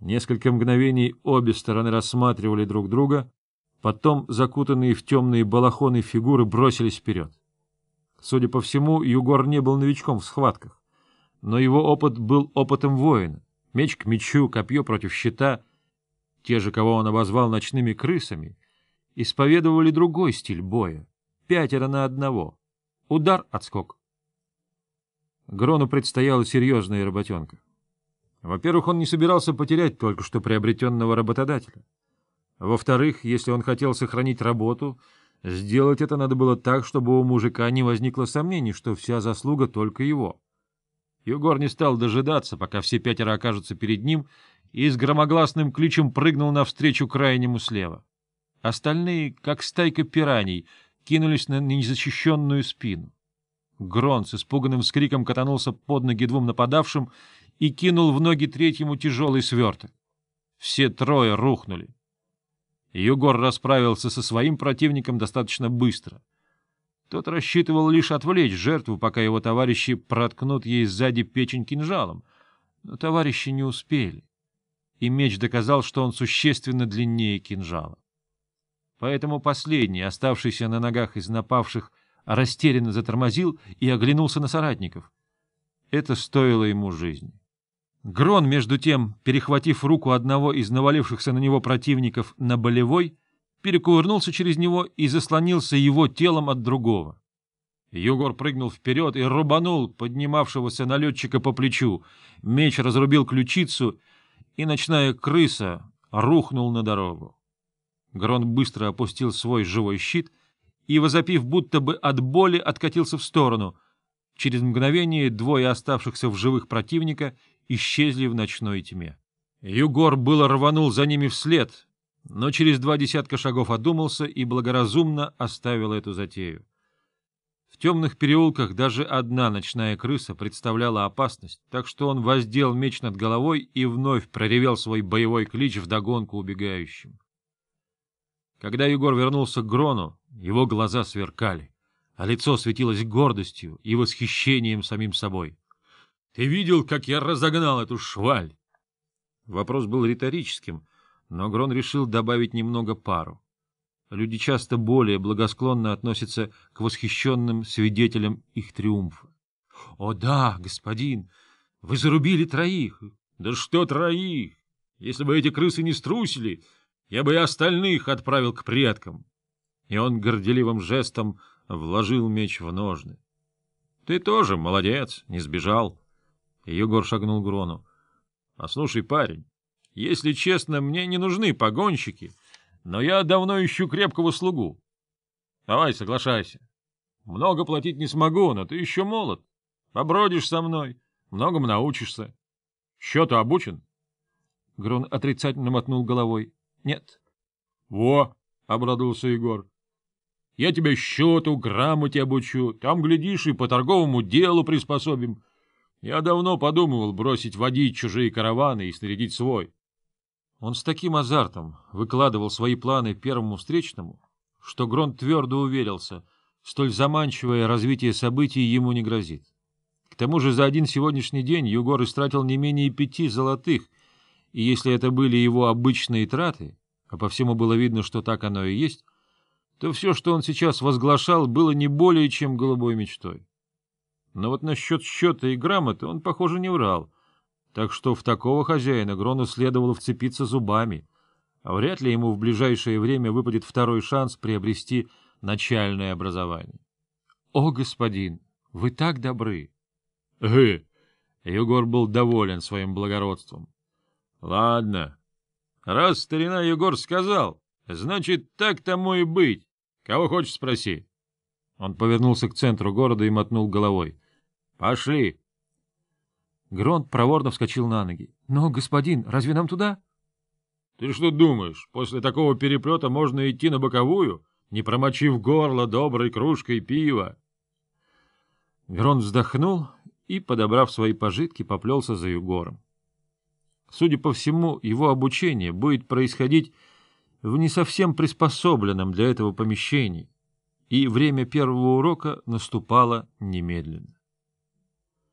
Несколько мгновений обе стороны рассматривали друг друга, потом закутанные в темные балахоны фигуры бросились вперед. Судя по всему, Югор не был новичком в схватках, но его опыт был опытом воина. Меч к мечу, копье против щита. Те же, кого он обозвал ночными крысами, исповедовали другой стиль боя. Пятеро на одного. Удар, отскок. Грону предстояла серьезная работенка. Во-первых, он не собирался потерять только что приобретенного работодателя. Во-вторых, если он хотел сохранить работу, сделать это надо было так, чтобы у мужика не возникло сомнений, что вся заслуга только его. Егор не стал дожидаться, пока все пятеро окажутся перед ним, и с громогласным кличем прыгнул навстречу крайнему слева. Остальные, как стайка пираний, кинулись на незащищенную спину. Грон с испуганным скриком катанулся под ноги двум нападавшим и кинул в ноги третьему тяжелый сверток. Все трое рухнули. Югор расправился со своим противником достаточно быстро. Тот рассчитывал лишь отвлечь жертву, пока его товарищи проткнут ей сзади печень кинжалом. Но товарищи не успели, и меч доказал, что он существенно длиннее кинжала. Поэтому последний, оставшийся на ногах из напавших, растерянно затормозил и оглянулся на соратников. Это стоило ему жизни. Грон, между тем, перехватив руку одного из навалившихся на него противников на болевой, перекувырнулся через него и заслонился его телом от другого. Югор прыгнул вперед и рубанул поднимавшегося налетчика по плечу. Меч разрубил ключицу, и ночная крыса рухнул на дорогу. Грон быстро опустил свой живой щит и, возопив будто бы от боли, откатился в сторону. Через мгновение двое оставшихся в живых противника исчезли в ночной тьме. Югор было рванул за ними вслед, но через два десятка шагов одумался и благоразумно оставил эту затею. В темных переулках даже одна ночная крыса представляла опасность, так что он воздел меч над головой и вновь проревел свой боевой клич вдогонку убегающим. Когда Егор вернулся к Грону, его глаза сверкали, а лицо светилось гордостью и восхищением самим собой. Ты видел, как я разогнал эту шваль? Вопрос был риторическим, но Грон решил добавить немного пару. Люди часто более благосклонно относятся к восхищенным свидетелям их триумфа. — О да, господин, вы зарубили троих. — Да что троих? Если бы эти крысы не струсили, я бы и остальных отправил к предкам. И он горделивым жестом вложил меч в ножны. — Ты тоже молодец, не сбежал. Егор шагнул к Грону. — Послушай, парень, если честно, мне не нужны погонщики, но я давно ищу крепкого слугу. Давай, соглашайся. Много платить не смогу, но ты еще молод. Побродишь со мной, многому научишься. Счету обучен? Грон отрицательно мотнул головой. — Нет. — Во! — обрадовался Егор. — Я тебя счету, грамоте обучу, там, глядишь, и по торговому делу приспособим. Я давно подумывал бросить водить чужие караваны и снарядить свой. Он с таким азартом выкладывал свои планы первому встречному, что Грон твердо уверился, столь заманчивое развитие событий ему не грозит. К тому же за один сегодняшний день Югор истратил не менее пяти золотых, и если это были его обычные траты, а по всему было видно, что так оно и есть, то все, что он сейчас возглашал, было не более чем голубой мечтой. Но вот насчет счета и грамоты он, похоже, не врал. Так что в такого хозяина Грону следовало вцепиться зубами. А вряд ли ему в ближайшее время выпадет второй шанс приобрести начальное образование. — О, господин, вы так добры! — Э! Егор был доволен своим благородством. — Ладно. Раз старина Егор сказал, значит, так тому и быть. Кого хочешь, спроси. Он повернулся к центру города и мотнул головой. Пошли. Гронт проворно вскочил на ноги. — Но, господин, разве нам туда? — Ты что думаешь, после такого переплета можно идти на боковую, не промочив горло доброй кружкой пива? Гронт вздохнул и, подобрав свои пожитки, поплелся за Югором. Судя по всему, его обучение будет происходить в не совсем приспособленном для этого помещении, и время первого урока наступало немедленно.